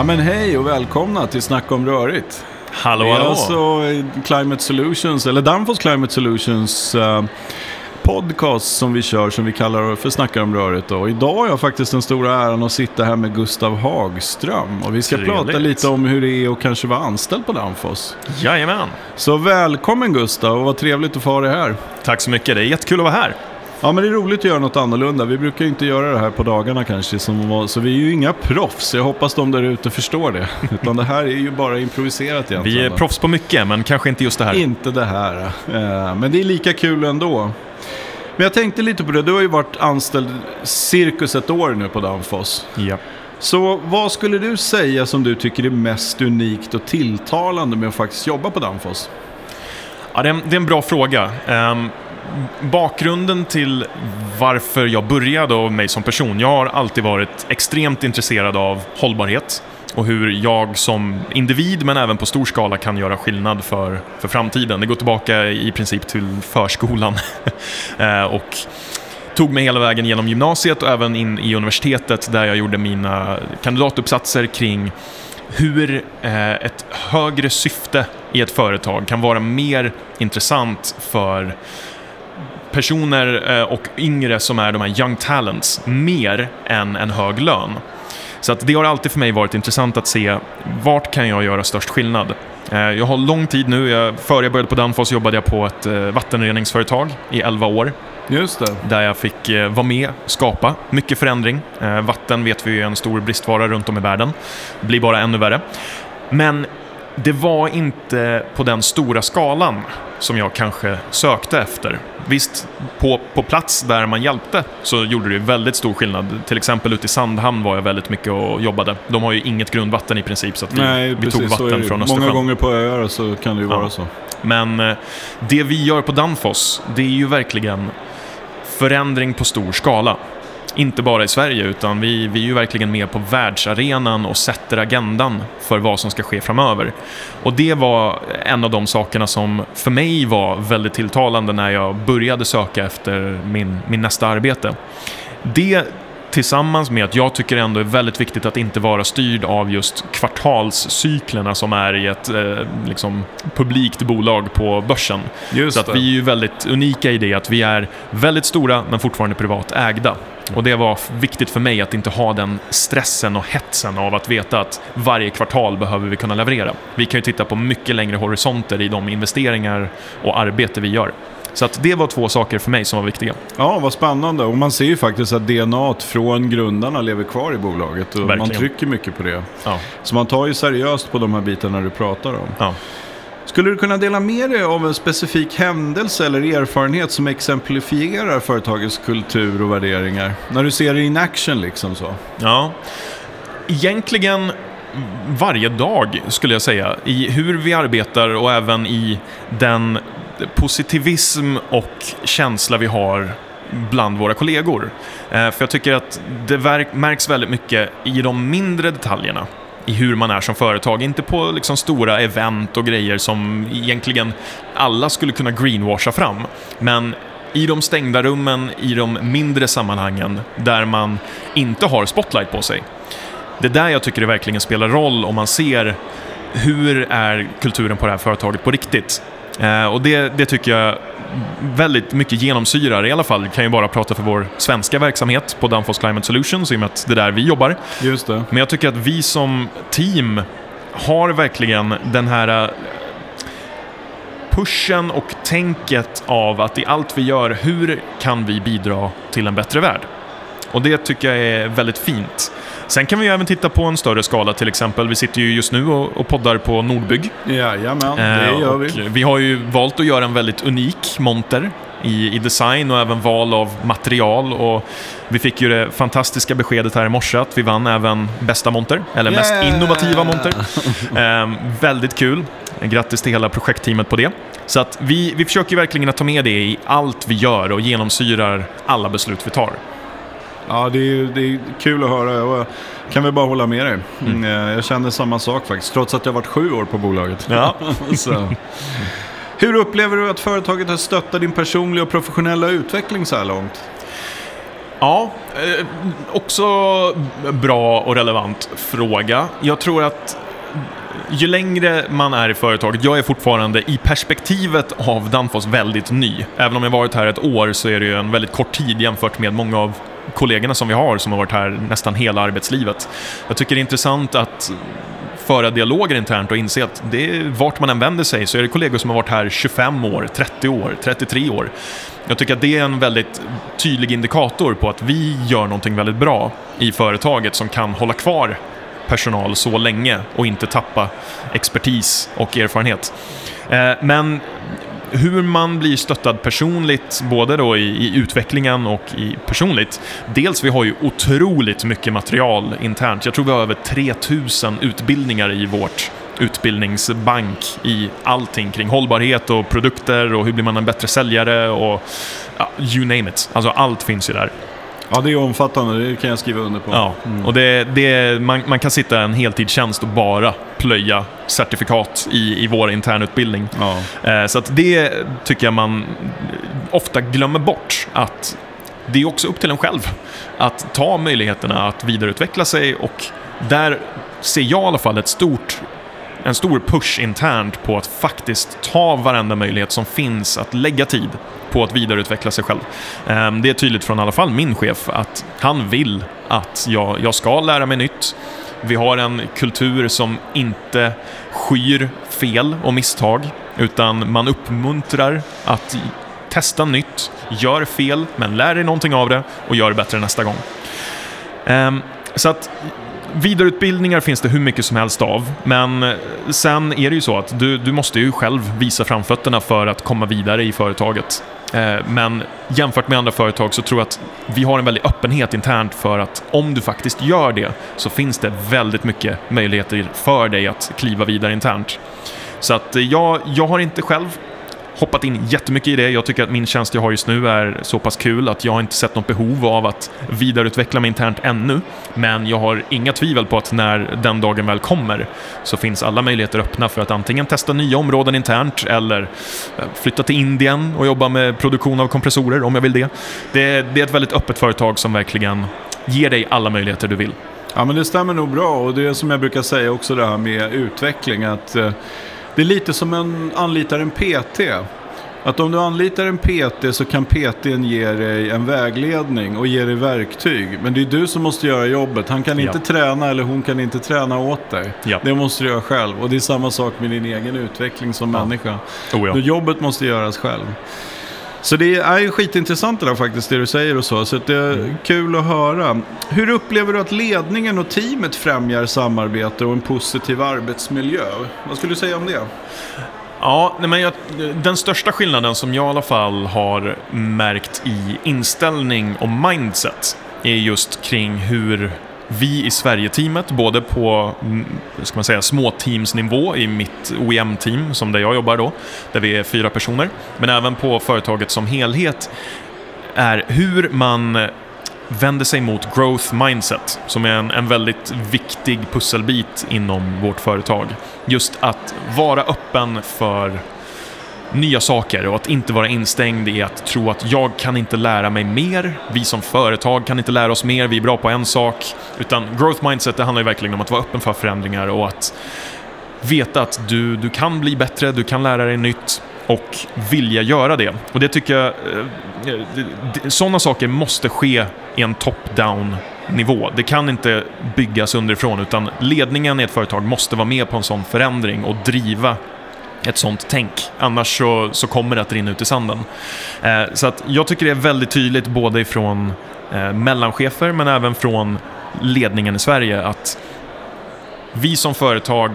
Ja men hej och välkomna till Snacka om rörigt. Hallå, Det är hallå. alltså Climate Solutions, eller Danfoss Climate Solutions eh, podcast som vi kör, som vi kallar för Snacka om rörigt. Då. Och idag har jag faktiskt den stora äran att sitta här med Gustav Hagström. Och vi ska Trevligt. prata lite om hur det är att kanske vara anställd på Danfoss. Jajamän. Så välkommen Gustav och vad trevligt att få ha dig här. Tack så mycket. Det är jättekul att vara här. Ja men det är roligt att göra något annorlunda. Vi brukar ju inte göra det här på dagarna kanske. Som, så vi är ju inga proffs. Jag hoppas de där ute förstår det. Utan det här är ju bara improviserat egentligen. Vi är proffs på mycket, men kanske inte just det här. Inte det här. Eh, Men det är lika kul ändå. Men jag tänkte lite på det. Du har ju varit anställd cirkus ett år nu på Danfoss. Ja. Så vad skulle du säga som du tycker är mest unikt och tilltalande med att faktiskt jobba på Danfoss? Ja, det, är en, det är en bra fråga. Ehm, bakgrunden till varför jag började och mig som person. Jag har alltid varit extremt intresserad av hållbarhet och hur jag som individ, men även på stor skala, kan göra skillnad för, för framtiden. Det går tillbaka i princip till förskolan. Eh, och tog mig hela vägen genom gymnasiet och även in i universitetet där jag gjorde mina kandidatuppsatser kring hur eh, ett högre syfte i ett företag kan vara mer intressant för personer eh, och yngre som är de här young talents mer än en hög lön. Så att det har alltid för mig varit intressant att se vart kan jag göra störst skillnad. Eh, Jag har lång tid nu, jag, före jag började på Danfoss jobbade jag på ett eh, vattenreningsföretag i 11 år. Just det. Där jag fick vara med och skapa mycket förändring. Vatten vet vi är en stor bristvara runt om i världen. Blir bara ännu värre. Men det var inte på den stora skalan som jag kanske sökte efter. Visst, på, på plats där man hjälpte så gjorde det väldigt stor skillnad. Till exempel ute i Sandhamn var jag väldigt mycket och jobbade. De har ju inget grundvatten i princip så att vi, Nej, vi tog vatten från Många Östersjön. gånger på öar så kan det ju Ja. vara så. Men eh, det vi gör på Danfoss, det är ju verkligen förändring på stor skala. Inte bara i Sverige, utan vi, vi är ju verkligen med på världsarenan och sätter agendan för vad som ska ske framöver. Och det var en av de sakerna som för mig var väldigt tilltalande när jag började söka efter min, min nästa arbete. Det tillsammans med att jag tycker ändå är väldigt viktigt att inte vara styrd av just kvartalscyklerna som är i ett eh, liksom, publikt bolag på börsen. Just Så att det. vi är ju väldigt unika i det att vi är väldigt stora men fortfarande privat ägda. Och det var viktigt för mig att inte ha den stressen och hetsen av att veta att varje kvartal behöver vi kunna leverera. Vi kan ju titta på mycket längre horisonter i de investeringar och arbete vi gör. Så att det var två saker för mig som var viktiga. Ja, vad spännande. Och man ser ju faktiskt att DNA från grundarna lever kvar i bolaget. Och man trycker mycket på det. Ja. Så man tar ju seriöst på de här bitarna du pratar om. Ja. Skulle du kunna dela med dig av en specifik händelse eller erfarenhet som exemplifierar företagets kultur och värderingar? När du ser det in action liksom så. Ja. Egentligen varje dag skulle jag säga. I hur vi arbetar och även i den positivism och känsla vi har bland våra kollegor. Eh, för jag tycker att det märks väldigt mycket i de mindre detaljerna i hur man är som företag. Inte på liksom stora event och grejer som egentligen alla skulle kunna greenwasha fram. Men i de stängda rummen, i de mindre sammanhangen där man inte har spotlight på sig. Det är där jag tycker det verkligen spelar roll om man ser hur är kulturen på det här företaget på riktigt. Eh, och det, det tycker jag väldigt mycket genomsyrar, i alla fall kan jag bara prata för vår svenska verksamhet på Danfoss Climate Solutions, i och med att det är där vi jobbar. Just det. Men jag tycker att vi som team har verkligen den här eh, pushen och tänket av att i allt vi gör, hur kan vi bidra till en bättre värld? Och det tycker jag är väldigt fint. Sen kan vi ju även titta på en större skala till exempel. Vi sitter ju just nu och, och poddar på Nordbygg. Jajamän, det Eh, gör vi. vi har ju valt att göra en väldigt unik monter i, i design och även val av material. Och vi fick ju det fantastiska beskedet här i morse att vi vann även bästa monter, eller mest Yeah! innovativa monter. Ehm, väldigt kul. Grattis till hela projektteamet på det. Så att vi, vi försöker verkligen att ta med det i allt vi gör och genomsyrar alla beslut vi tar. Ja, det är, det är kul att höra och jag kan väl bara hålla med dig. Mm. eh, Jag känner samma sak faktiskt, trots att jag varit sju år på bolaget. Ja. Hur upplever du att företaget har stöttat din personliga och professionella utveckling så här långt? Ja, eh, också bra och relevant fråga. Jag tror att ju längre man är i företaget, jag är fortfarande i perspektivet av Danfoss väldigt ny. Även om jag varit här ett år så är det ju en väldigt kort tid jämfört med många av kollegorna som vi har som har varit här nästan hela arbetslivet. Jag tycker det är intressant att föra dialoger internt och inse att det är, vart man än vänder sig så är det kollegor som har varit här 25 år, 30 år, 33 år. Jag tycker att det är en väldigt tydlig indikator på att vi gör någonting väldigt bra i företaget som kan hålla kvar personal så länge och inte tappa expertis och erfarenhet. Eh, men hur man blir stöttad personligt, både då i, i, utvecklingen och i personligt. Dels, vi har ju otroligt mycket material internt. Jag tror vi har över 3000 utbildningar i vårt utbildningsbank i allting kring hållbarhet och produkter och hur blir man en bättre säljare och ja, you name it. Alltså allt finns ju där. Ja, det är omfattande. Det kan jag skriva under på. Ja, mm. och det, det, man, man, kan sitta en heltidstjänst och bara plöja certifikat i, i vår internutbildning. Ja. Eh, så att det tycker jag man ofta glömmer bort. Att det är också upp till en själv att ta möjligheterna att vidareutveckla sig och där ser jag i alla fall ett stort en stor push internt på att faktiskt ta varenda möjlighet som finns att lägga tid på att vidareutveckla sig själv. Ehm, det är tydligt från i alla fall min chef att han vill att jag, jag ska lära mig nytt. Vi har en kultur som inte skyr fel och misstag, utan man uppmuntrar att testa nytt, gör fel, men lär dig någonting av det och gör det bättre nästa gång. Ehm, så att Vidareutbildningar finns det hur mycket som helst av, men eh, sen är det ju så att du, du måste ju själv visa framfötterna för att komma vidare i företaget. Eh, men jämfört med andra företag så tror jag att vi har en väldig öppenhet internt för att om du faktiskt gör det så finns det väldigt mycket möjligheter för dig att kliva vidare internt. Så att eh, jag, jag har inte själv hoppat in jättemycket i det. Jag tycker att min tjänst jag har just nu är så pass kul att jag har inte sett något behov av att vidareutveckla mig internt ännu. Men jag har inga tvivel på att när den dagen väl kommer så finns alla möjligheter öppna för att antingen testa nya områden internt eller eh, flytta till Indien och jobba med produktion av kompressorer om jag vill det. Det, det är ett väldigt öppet företag som verkligen ger dig alla möjligheter du vill. Ja men det stämmer nog bra och det är som jag brukar säga också det här med utveckling att eh, det är lite som en anlitar en PT. Att om du anlitar en PT så kan PTn ge dig en vägledning och ge dig verktyg. Men det är du som måste göra jobbet. Han kan inte ja. träna eller hon kan inte träna åt dig. Ja. Det måste du göra själv. Och det är samma sak med din egen utveckling som ja. människa. Oh, ja. Jobbet måste göras själv. Så det är ju skitintressant det där faktiskt, det du säger och så. Så det är mm. kul att höra. Hur upplever du att ledningen och teamet främjar samarbete och en positiv arbetsmiljö? Vad skulle du säga om det? Ja, men jag, den största skillnaden som jag i alla fall har märkt i inställning och mindset är just kring hur vi i Sverige-teamet, både på mm, ska man säga, småteamsnivå i mitt OEM-team, som där jag jobbar då, där vi är fyra personer, men även på företaget som helhet, är hur man vänder sig mot growth mindset, som är en, en väldigt viktig pusselbit inom vårt företag. Just att vara öppen för nya saker och att inte vara instängd i att tro att jag kan inte lära mig mer, vi som företag kan inte lära oss mer, vi är bra på en sak. Utan growth mindset, det handlar ju verkligen om att vara öppen för förändringar och att veta att du, du kan bli bättre, du kan lära dig nytt och vilja göra det. Och det tycker jag, eh, eh, sådana saker måste ske i en top-down nivå. Det kan inte byggas underifrån utan ledningen i ett företag måste vara med på en sån förändring och driva ett sånt tänk. Annars så, så kommer det att rinna ut i sanden. Eh, så att jag tycker det är väldigt tydligt både ifrån eh, mellanchefer men även från ledningen i Sverige att vi som företag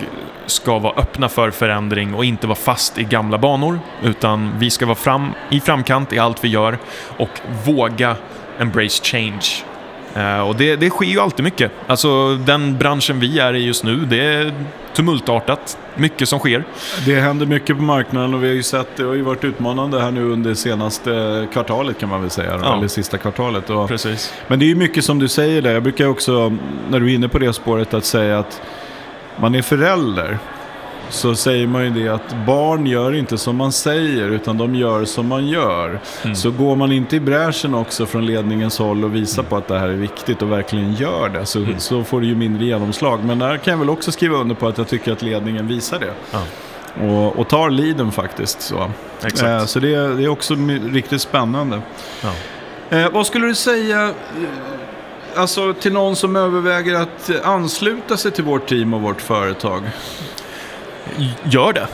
ska vara öppna för förändring och inte vara fast i gamla banor. Utan vi ska vara fram, i framkant i allt vi gör och våga embrace change. Uh, och det, det sker ju alltid mycket. Alltså den branschen vi är i just nu, det är tumultartat. Mycket som sker. Det händer mycket på marknaden och vi har ju sett, det har ju varit utmanande här nu under senaste kvartalet kan man väl säga. Ja. Eller sista kvartalet. Och, Precis. Men det är ju mycket som du säger där. Jag brukar också, när du är inne på det spåret, att säga att man är förälder. Så säger man ju det att barn gör inte som man säger utan de gör som man gör. Mm. Så går man inte i bräschen också från ledningens håll och visar på att det här är viktigt och verkligen gör det så, Mm. så får det ju mindre genomslag. Men där kan jag väl också skriva under på att jag tycker att ledningen visar det. Ja. Och, och tar leaden faktiskt. Så, Exakt. Eh, så det, det är också riktigt spännande. Ja. Eh, vad skulle du säga eh, alltså, till någon som överväger att ansluta sig till vårt team och vårt företag? Gör det.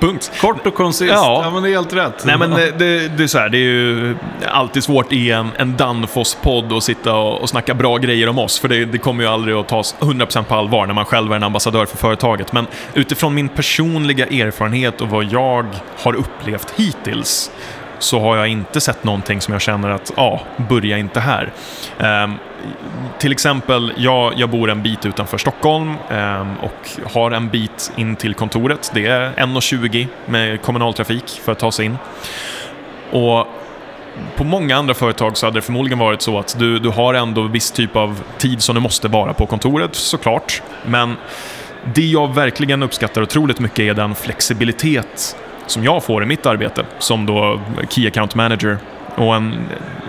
Punkt. Kort och koncist. Ja. Ja. men det är helt rätt. Nej men det, det, det är så här, det är ju alltid svårt i en, en Danfoss-podd att sitta och, och snacka bra grejer om oss, för det, det kommer ju aldrig att tas 100% på allvar när man själv är en ambassadör för företaget. Men utifrån min personliga erfarenhet och vad jag har upplevt hittills så har jag inte sett någonting som jag känner att, ja, börja inte här. Ehm, till exempel, jag, jag bor en bit utanför Stockholm ehm, och har en bit in till kontoret. Det är 1.20 med kommunaltrafik för att ta sig in. Och på många andra företag så hade det förmodligen varit så att du, du har ändå viss typ av tid som du måste vara på kontoret, såklart. Men det jag verkligen uppskattar otroligt mycket är den flexibilitet som jag får i mitt arbete som då Key Account Manager och en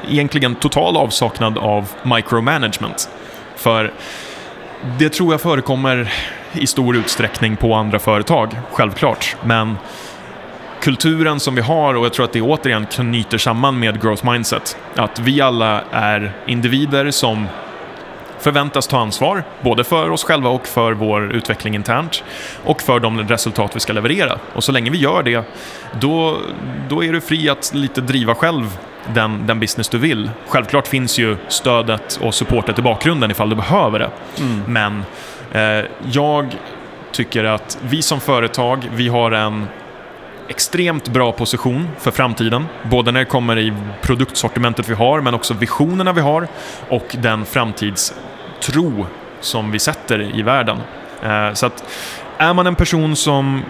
egentligen total avsaknad av micromanagement. För det tror jag förekommer i stor utsträckning på andra företag, självklart. Men kulturen som vi har, och jag tror att det återigen knyter samman med growth mindset, att vi alla är individer som förväntas ta ansvar, både för oss själva och för vår utveckling internt, och för de resultat vi ska leverera. Och så länge vi gör det, då, då är du fri att lite driva själv den, den business du vill. Självklart finns ju stödet och supportet i bakgrunden ifall du behöver det. Men eh, jag tycker att vi som företag, vi har en extremt bra position för framtiden. Både när det kommer i produktsortimentet vi har, men också visionerna vi har och den framtidstro som vi sätter i världen. Eh, så att är man en person som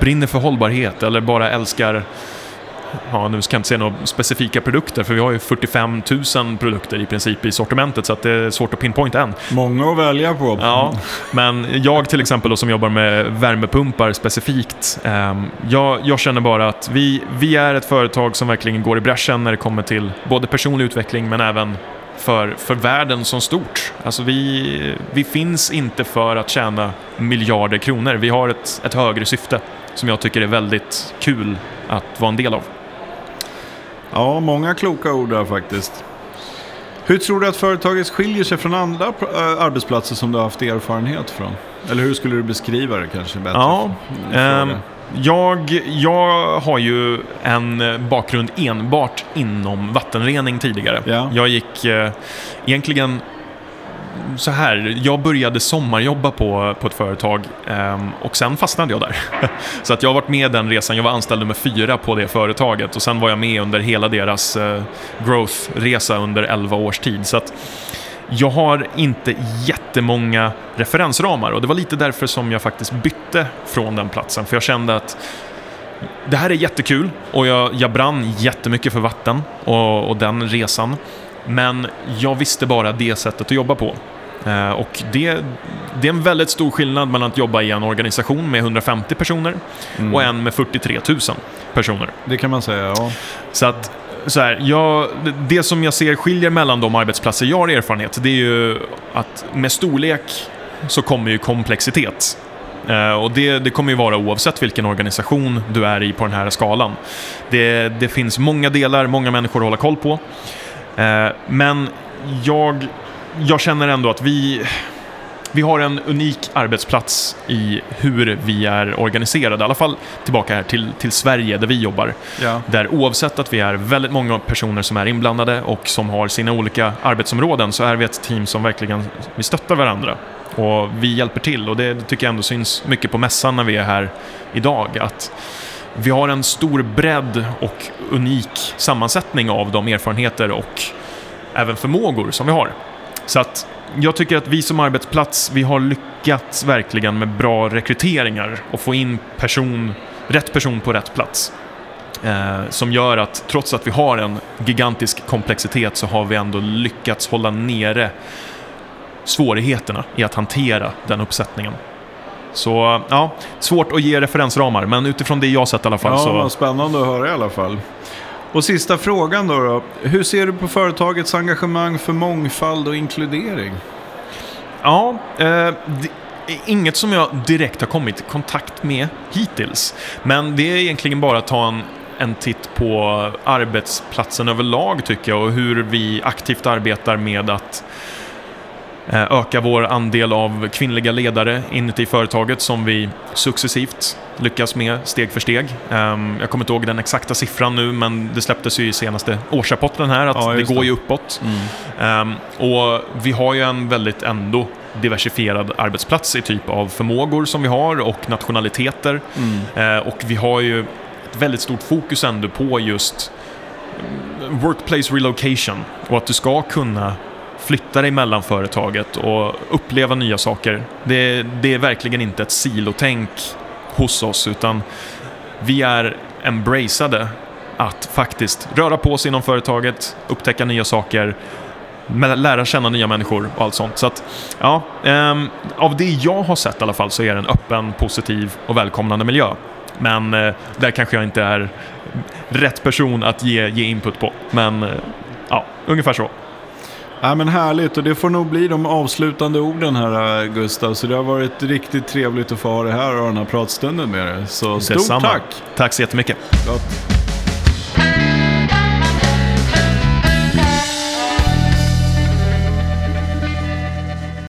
brinner för hållbarhet eller bara älskar Ja, nu ska jag inte säga några specifika produkter, för vi har ju 45 000 produkter i princip i sortimentet, så att det är svårt att pinpointa än. Många att välja på. Ja, men jag till exempel då, som jobbar med värmepumpar specifikt. ehm, jag, jag känner bara att vi, vi är ett företag som verkligen går i bräschen när det kommer till både personlig utveckling men även för, för världen som stort. Alltså vi, vi finns inte för att tjäna miljarder kronor. Vi har ett, ett högre syfte som jag tycker är väldigt kul att vara en del av. Ja, många kloka ord där faktiskt. Hur tror du att företaget skiljer sig från andra äh, arbetsplatser som du har haft erfarenhet från? Eller hur skulle du beskriva det kanske bättre? Ja, ehm, jag, jag har ju en bakgrund enbart inom vattenrening tidigare. Ja. Jag gick eh, egentligen så här, jag började sommarjobba på, på ett företag ehm, och sen fastnade jag där. så att jag har varit med den resan, jag var anställd nummer fyra på det företaget och sen var jag med under hela deras eh, growth-resa under 11 års tid. Så att jag har inte jättemånga referensramar och det var lite därför som jag faktiskt bytte från den platsen. För jag kände att det här är jättekul och jag, jag brann jättemycket för vatten och, och den resan. Men jag visste bara det sättet att jobba på. Eh, och det, det är en väldigt stor skillnad mellan att jobba i en organisation med 150 personer Mm. och en med 43 000 personer. Det kan man säga, ja. Så att, så här, jag, det som jag ser skiljer mellan de arbetsplatser jag har erfarenhet, det är ju att med storlek så kommer ju komplexitet. Eh, och det, det kommer ju vara oavsett vilken organisation du är i på den här skalan. Det, det finns många delar, många människor att hålla koll på. Eh, men jag, jag känner ändå att vi, vi har en unik arbetsplats i hur vi är organiserade. I alla fall tillbaka här till, till Sverige där vi jobbar. ja. Där oavsett att vi är väldigt många personer som är inblandade och som har sina olika arbetsområden så är vi ett team som verkligen vi stöttar varandra. Och vi hjälper till och det, det tycker jag ändå syns mycket på mässan när vi är här idag. Att vi har en stor bredd och unik sammansättning av de erfarenheter och även förmågor som vi har. Så att jag tycker att vi som arbetsplats, vi har lyckats verkligen med bra rekryteringar och få in person, rätt person på rätt plats. Eh, som gör att trots att vi har en gigantisk komplexitet så har vi ändå lyckats hålla nere svårigheterna i att hantera den uppsättningen. Så ja, svårt att ge referensramar, men utifrån det jag sett i alla fall Ja, så... spännande att höra i alla fall. Och sista frågan då, då. Hur ser du på företagets engagemang för mångfald och inkludering? Ja, eh, det är inget som jag direkt har kommit i kontakt med hittills. Men det är egentligen bara att ta en, en titt på arbetsplatsen överlag tycker jag och hur vi aktivt arbetar med att eh, öka vår andel av kvinnliga ledare inuti företaget som vi successivt lyckas med steg för steg. Ehm, Jag kommer inte ihåg den exakta siffran nu men det släpptes ju i senaste årsrapporten här att Ja, det går ju uppåt. Ehm, och vi har ju en väldigt ändå diversifierad arbetsplats i typ av förmågor som vi har och nationaliteter. Eh, och vi har ju ett väldigt stort fokus ändå på just mm, workplace relocation och att du ska kunna flytta dig mellan företaget och uppleva nya saker. Det, det är verkligen inte ett silotänk hos oss utan vi är embraceade att faktiskt röra på sig inom företaget, upptäcka nya saker, lära känna nya människor och allt sånt. Så att, ja, ehm, av det jag har sett i alla fall så är det en öppen, positiv och välkomnande miljö. Men eh, där kanske jag inte är rätt person att ge, ge input på. Men eh, ja, ungefär så. Ja, men härligt och det får nog bli de avslutande orden här Gustav. Så det har varit riktigt trevligt att få ha det här och den här pratstunden med dig. Så stort Detsamma. tack! Tack så jättemycket. Gott.